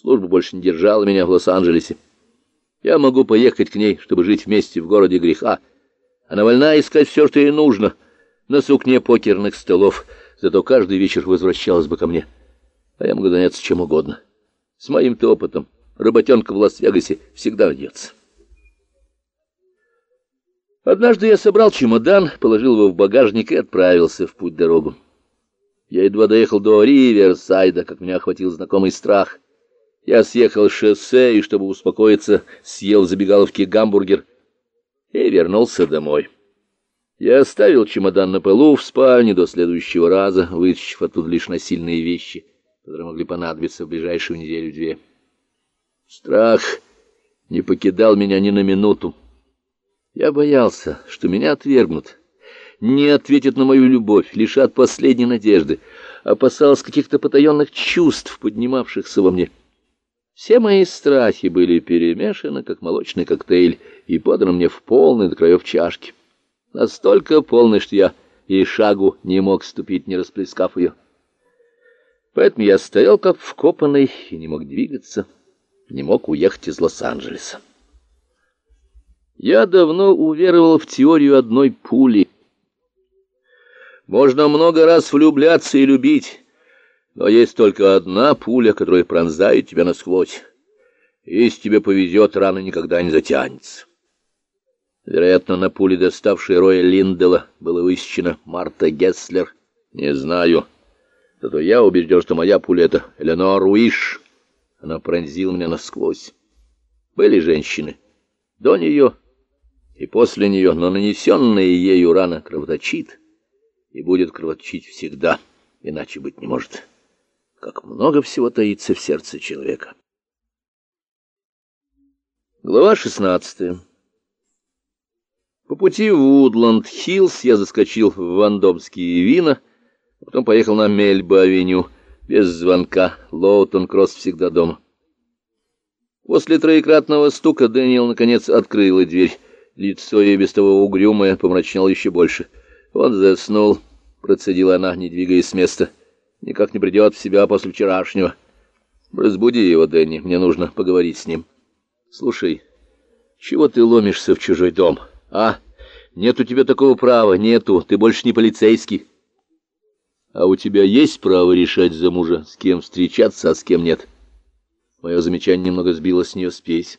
Служба больше не держала меня в Лос-Анджелесе. Я могу поехать к ней, чтобы жить вместе в городе греха. Она вольна искать все, что ей нужно, на сукне покерных столов, зато каждый вечер возвращалась бы ко мне. А я могу заняться чем угодно. С моим-то опытом работенка в Лас-Вегасе всегда найдется. Однажды я собрал чемодан, положил его в багажник и отправился в путь-дорогу. Я едва доехал до Риверсайда, как меня охватил знакомый страх. Я съехал с шоссе и, чтобы успокоиться, съел в забегаловке гамбургер и вернулся домой. Я оставил чемодан на полу в спальне до следующего раза, вытащив оттуда лишь насильные вещи, которые могли понадобиться в ближайшую неделю-две. Страх не покидал меня ни на минуту. Я боялся, что меня отвергнут, не ответят на мою любовь, лишат последней надежды, опасался каких-то потаенных чувств, поднимавшихся во мне. Все мои страхи были перемешаны, как молочный коктейль, и поданы мне в полной до краев чашки. Настолько полный, что я и шагу не мог ступить, не расплескав ее. Поэтому я стоял как вкопанный и не мог двигаться, не мог уехать из Лос-Анджелеса. Я давно уверовал в теорию одной пули. Можно много раз влюбляться и любить, но есть только одна пуля, которая пронзает тебя насквозь. Если тебе повезет, рана никогда не затянется. Вероятно, на пуле, доставшей Роя Линдела, было высечено Марта Гесслер. Не знаю. Зато я убежден, что моя пуля — это Эленор Уиш. Она пронзила меня насквозь. Были женщины до нее и после нее, но нанесенная ею рана кровоточит и будет кровоточить всегда, иначе быть не может. Как много всего таится в сердце человека. Глава шестнадцатая. По пути в Вудланд-Хиллз я заскочил в вандомские вина, а потом поехал на Мельбо-авеню без звонка. Лоутон-Кросс всегда дома. После троекратного стука Дэниел наконец открыла дверь. Лицо ее без того угрюмое помрачнело еще больше. Он заснул, процедила она, не двигаясь с места. Никак не придет в себя после вчерашнего. Разбуди его, Дэнни, мне нужно поговорить с ним. Слушай, чего ты ломишься в чужой дом, а? Нет у тебя такого права, нету, ты больше не полицейский. А у тебя есть право решать за мужа, с кем встречаться, а с кем нет? Мое замечание немного сбило с нее спесь.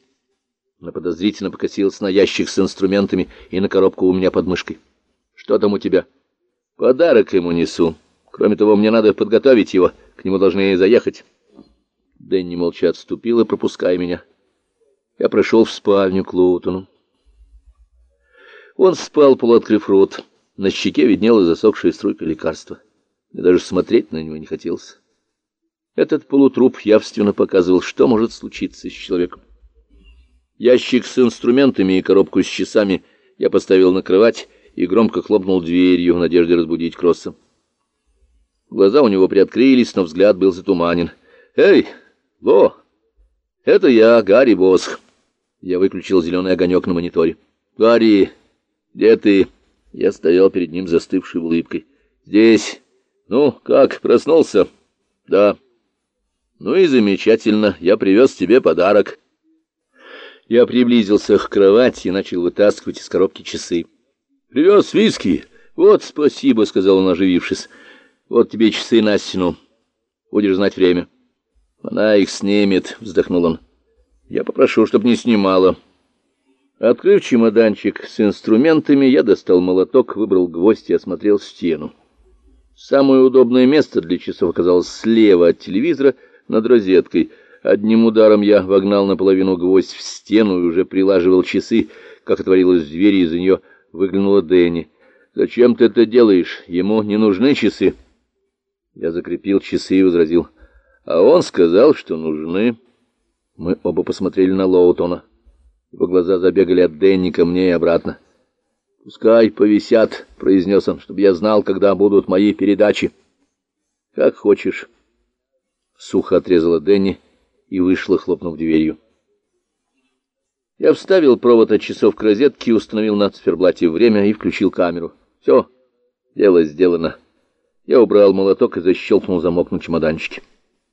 Она подозрительно покосилась на ящик с инструментами и на коробку у меня под мышкой. «Что там у тебя?» «Подарок ему несу. Кроме того, мне надо подготовить его. К нему должны заехать». Дэнни молча отступила, пропуская меня. Я прошел в спальню к Лоутону. Он спал, полуоткрыв рот. На щеке виднелась засохшая струйка лекарства. Мне даже смотреть на него не хотелось. Этот полутруп явственно показывал, что может случиться с человеком. Ящик с инструментами и коробку с часами я поставил на кровать и громко хлопнул дверью в надежде разбудить Кросса. Глаза у него приоткрылись, но взгляд был затуманен. «Эй, Ло, это я, Гарри Босх». Я выключил зеленый огонек на мониторе. «Гарри, где ты?» Я стоял перед ним застывшей улыбкой. «Здесь. Ну, как, проснулся?» «Да». «Ну и замечательно. Я привез тебе подарок». Я приблизился к кровати и начал вытаскивать из коробки часы. «Привез виски? Вот спасибо», — сказал он, оживившись. «Вот тебе часы на стену. Будешь знать время». «Она их снимет», — вздохнул он. «Я попрошу, чтобы не снимала». Открыв чемоданчик с инструментами, я достал молоток, выбрал гвоздь и осмотрел стену. Самое удобное место для часов оказалось слева от телевизора над розеткой — Одним ударом я вогнал наполовину гвоздь в стену и уже прилаживал часы, как отворилась дверь, и из нее выглянула Дэнни. «Зачем ты это делаешь? Ему не нужны часы». Я закрепил часы и возразил. «А он сказал, что нужны». Мы оба посмотрели на Лоутона. Его глаза забегали от Дэнни ко мне и обратно. «Пускай повисят», — произнес он, — «чтобы я знал, когда будут мои передачи». «Как хочешь», — сухо отрезала Дэнни, — и вышла, хлопнув дверью. Я вставил провод от часов к розетке, установил на циферблате время и включил камеру. Все, дело сделано. Я убрал молоток и защелкнул замок на чемоданчике.